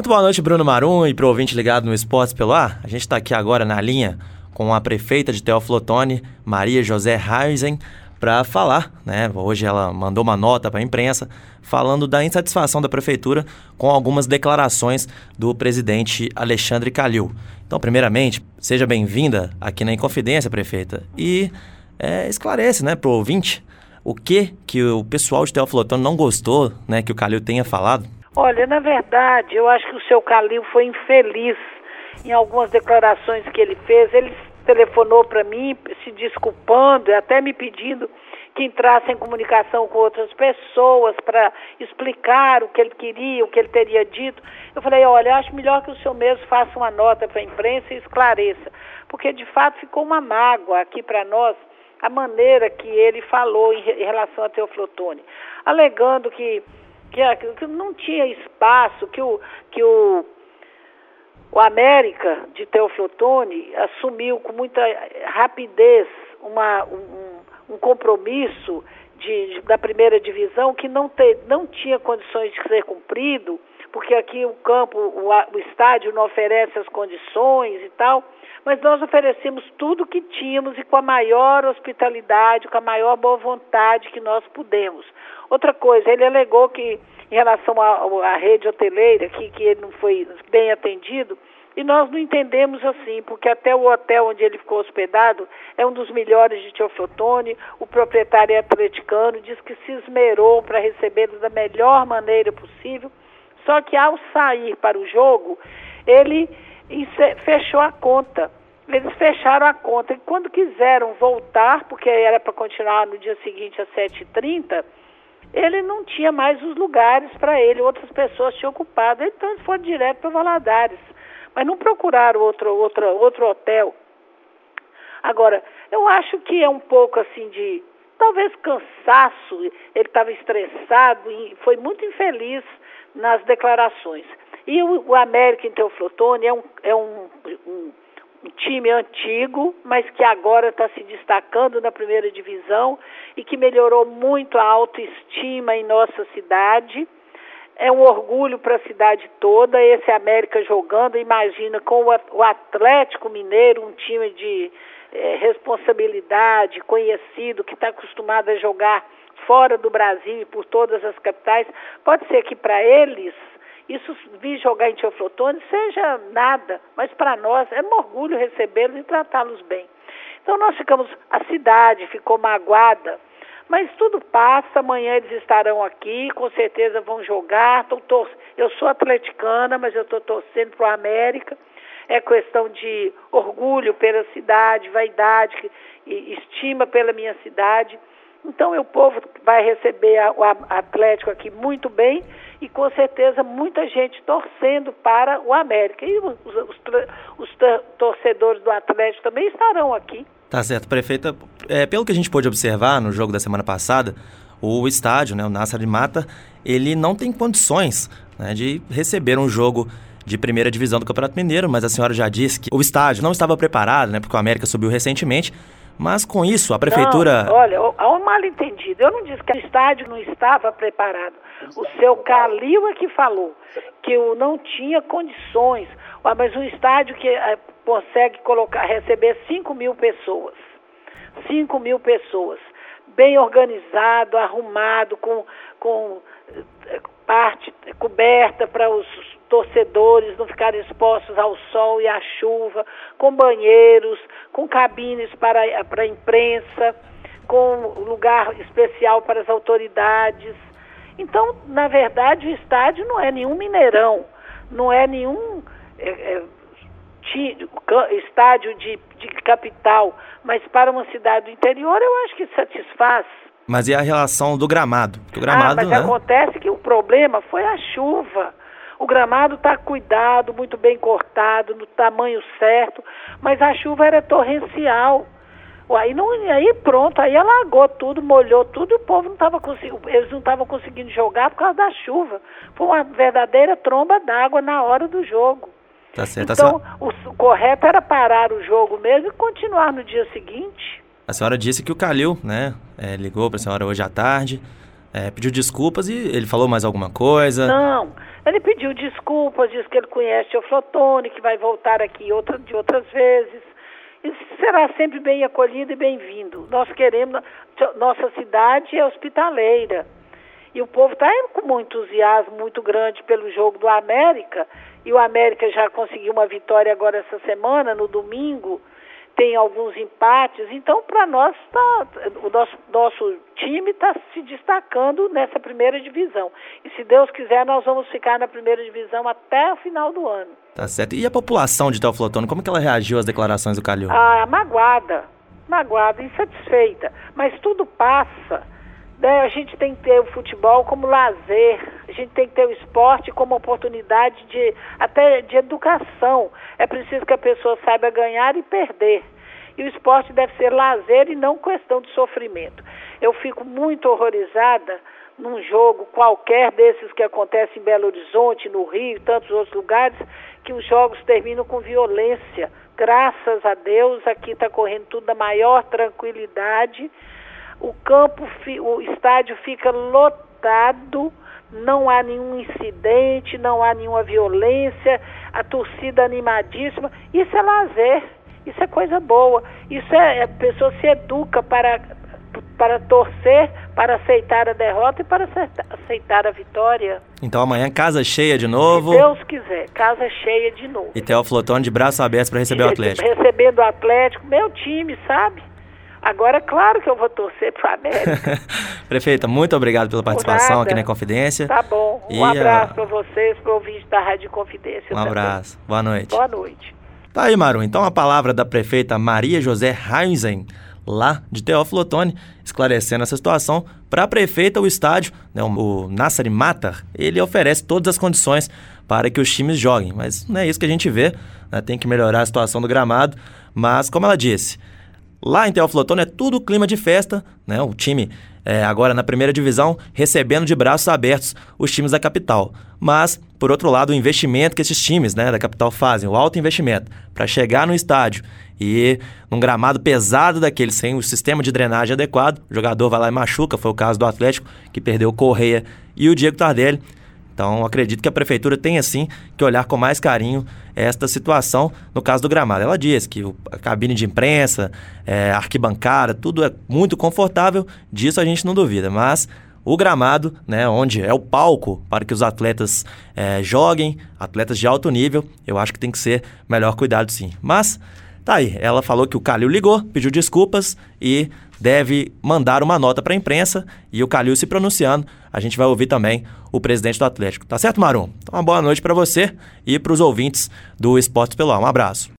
Muito boa noite, Bruno Marum, e para o ouvinte ligado no Esportes pelo Ar. A gente está aqui agora na linha com a prefeita de Teoflotone, Maria José Reisen, para falar, né? Hoje ela mandou uma nota para a imprensa falando da insatisfação da prefeitura com algumas declarações do presidente Alexandre Calil. Então, primeiramente, seja bem-vinda aqui na Inconfidência, prefeita, e é, esclarece, né, o ouvinte o que que o pessoal de Teoflotone não gostou, né, que o Calil tenha falado. Olha, na verdade, eu acho que o seu Calil foi infeliz em algumas declarações que ele fez. Ele telefonou para mim se desculpando até me pedindo que entrasse em comunicação com outras pessoas para explicar o que ele queria, o que ele teria dito. Eu falei, olha, acho melhor que o senhor mesmo faça uma nota para a imprensa e esclareça, porque de fato ficou uma mágoa aqui para nós a maneira que ele falou em relação a Teoflotone, alegando que que, que não tinha espaço, que o, que o, o América de Teoflotone assumiu com muita rapidez uma, um, um compromisso de, de, da primeira divisão que não, te, não tinha condições de ser cumprido, porque aqui o campo, o, o estádio não oferece as condições e tal mas nós oferecemos tudo o que tínhamos e com a maior hospitalidade, com a maior boa vontade que nós pudemos. Outra coisa, ele alegou que em relação à, rede hoteleira, que, que ele não foi bem atendido, e nós não entendemos assim, porque até o hotel onde ele ficou hospedado é um dos melhores de Teoflotone, o proprietário é atleticano, diz que se esmerou para recebê-lo da melhor maneira possível, só que ao sair para o jogo, ele fechou a conta. Eles fecharam a conta e quando quiseram voltar, porque era para continuar no dia seguinte às 7h30, ele não tinha mais os lugares para ele, outras pessoas tinham ocupado, então eles foram direto para Valadares. Mas não procuraram outro, outro, outro hotel. Agora, eu acho que é um pouco assim de talvez cansaço, ele estava estressado e foi muito infeliz nas declarações. E o, o América em Teoflotone é um, é um, um, um time antigo, mas que agora está se destacando na primeira divisão e que melhorou muito a autoestima em nossa cidade. É um orgulho para a cidade toda esse América jogando. Imagina com o Atlético Mineiro, um time de é, responsabilidade, conhecido, que está acostumado a jogar fora do Brasil e por todas as capitais. Pode ser que para eles isso vir jogar em Teoflotone seja nada, mas para nós é um orgulho recebê-los e tratá-los bem. Então nós ficamos, a cidade ficou magoada, mas tudo passa, amanhã eles estarão aqui, com certeza vão jogar. Tor eu sou atleticana, mas eu estou torcendo para o América. É questão de orgulho pela cidade, vaidade e estima pela minha cidade. Então o povo vai receber o Atlético aqui muito bem e com certeza muita gente torcendo para o América. E os, os, os torcedores do Atlético também estarão aqui. Tá certo, prefeita. É, pelo que a gente pôde observar no jogo da semana passada, o estádio, né, o Nassa de Mata, ele não tem condições né, de receber um jogo de primeira divisão do Campeonato Mineiro, mas a senhora já disse que o estádio não estava preparado, né, porque o América subiu recentemente. Mas com isso, a prefeitura. Não, olha, há um mal entendido. Eu não disse que o estádio não estava preparado. O seu Calil é que falou que eu não tinha condições. Mas um estádio que é, consegue colocar, receber 5 mil pessoas. 5 mil pessoas. Bem organizado, arrumado, com, com eh, parte coberta para os torcedores não ficarem expostos ao sol e à chuva, com banheiros, com cabines para, para a imprensa, com lugar especial para as autoridades. Então, na verdade, o estádio não é nenhum Mineirão, não é nenhum é, é, estádio de, de capital, mas para uma cidade do interior eu acho que satisfaz. Mas e a relação do gramado? o gramado, ah, mas né? acontece que o problema foi a chuva. O gramado está cuidado, muito bem cortado, no tamanho certo, mas a chuva era torrencial. Aí, não, aí pronto, aí alagou tudo, molhou tudo e o povo não estava conseguindo, eles não estavam conseguindo jogar por causa da chuva. Foi uma verdadeira tromba d'água na hora do jogo. Tá certo, então, o, correto era parar o jogo mesmo e continuar no dia seguinte. A senhora disse que o Calil, né, é, ligou para a senhora hoje à tarde, É, pediu desculpas e ele falou mais alguma coisa? Não, ele pediu desculpas, disse que ele conhece o Flotone, que vai voltar aqui outra, de outras vezes. E será sempre bem acolhido e bem-vindo. Nós queremos, nossa cidade é hospitaleira. E o povo está com um entusiasmo muito grande pelo jogo do América. E o América já conseguiu uma vitória agora essa semana, no domingo tem alguns empates. Então, para nós, tá, o nosso, nosso time está se destacando nessa primeira divisão. E se Deus quiser, nós vamos ficar na primeira divisão até o final do ano. Tá certo. E a população de Teoflotone, como que ela reagiu às declarações do Calil? Ah, magoada, magoada, insatisfeita. Mas tudo passa. Né? A gente tem que ter o futebol como lazer, a gente tem que ter o esporte como oportunidade de até de educação. É preciso que a pessoa saiba ganhar e perder. E o esporte deve ser lazer e não questão de sofrimento. Eu fico muito horrorizada num jogo qualquer desses que acontece em Belo Horizonte, no Rio e tantos outros lugares, que os jogos terminam com violência. Graças a Deus, aqui está correndo tudo da maior tranquilidade o campo, o estádio fica lotado, não há nenhum incidente, não há nenhuma violência, a torcida animadíssima. Isso é lazer, isso é coisa boa. Isso é, a pessoa se educa para, para torcer, para aceitar a derrota e para aceitar a vitória. Então amanhã casa cheia de novo. Se Deus quiser, casa cheia de novo. E Theo Flotone de braço aberto para receber o Atlético. Recebendo o Atlético, meu time, sabe? Agora, é claro que eu vou torcer para o América. Prefeita, muito obrigado pela participação aqui na Confidência. Tá bom. Um e abraço a... para vocês, para o ouvinte da Rádio Confidência. Um também. abraço. Boa noite. Boa noite. Tá aí, Maru. Então, a palavra da prefeita Maria José Heinzen, lá de Teófilo Otoni, esclarecendo essa situação. Para a prefeita, o estádio, né, o Nassari Matar, ele oferece todas as condições para que os times joguem. Mas não é isso que a gente vê. Né? Tem que melhorar a situação do gramado. Mas, como ela disse Lá em Teófilo Otoni é tudo clima de festa, né? O time é, agora na primeira divisão recebendo de braços abertos os times da capital. Mas, por outro lado, o investimento que esses times né, da capital fazem, o alto investimento, para chegar no estádio e num gramado pesado daquele, sem o sistema de drenagem adequado, o jogador vai lá e machuca, foi o caso do Atlético, que perdeu o Correia e o Diego Tardelli. Então, acredito que a prefeitura tem, assim, que olhar com mais carinho esta situação no caso do gramado. Ela diz que a cabine de imprensa, é, arquibancada, tudo é muito confortável, disso a gente não duvida, mas o gramado, né, onde é o palco para que os atletas é, joguem, atletas de alto nível, eu acho que tem que ser melhor cuidado sim. Mas Tá aí, ela falou que o Calil ligou, pediu desculpas e deve mandar uma nota para a imprensa e o Calil se pronunciando. A gente vai ouvir também o presidente do Atlético. Tá certo, Marum? Então, uma boa noite para você e para os ouvintes do Esportes pelo Ar. Um abraço.